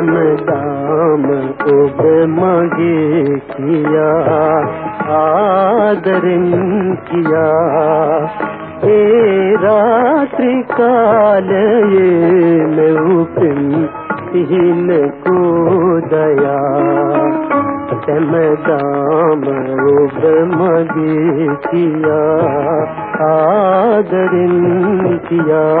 चमदाम उब मगे किया? आदरन किया। ए रात्रि काल ये लौपिन तिहिन को दया। चमदाम उब मगे किया। आदरन किया।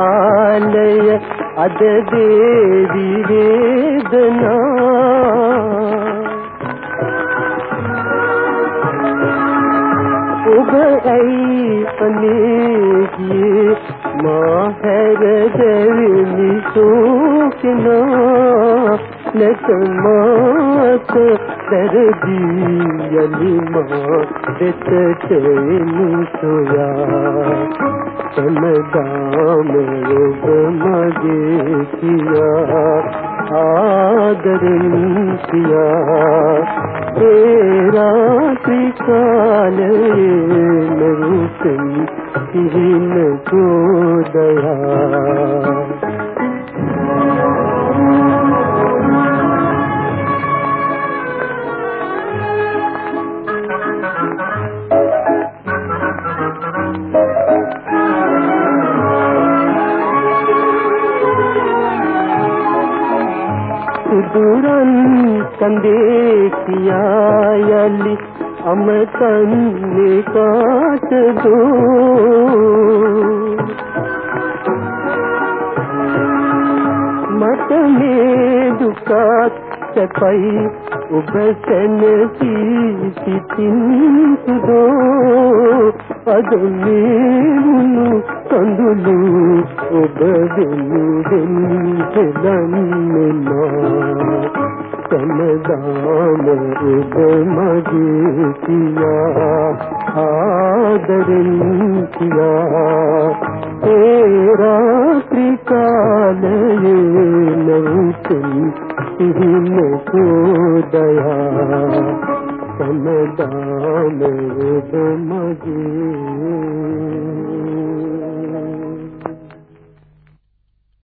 आलय अद देवी वेदना। अनेकिए माहर देवी शोकना नतमात कर दियली माँ बित सोया गाम रूप मज़े किया आदर किया। तेरा त्रिकाल रूप को दया। தூரன் சந்தேசியாயலி அமர்தன் காட்டதோ मतमे दुका चपई उबसन की दो अदमे उनु कंदुलू उबदनु दिन दन ना दम दाम रूप मगी किया, आदरिन किया। तेरा त्रिकाल ये नहीं को दया। दम दाम रूप मगी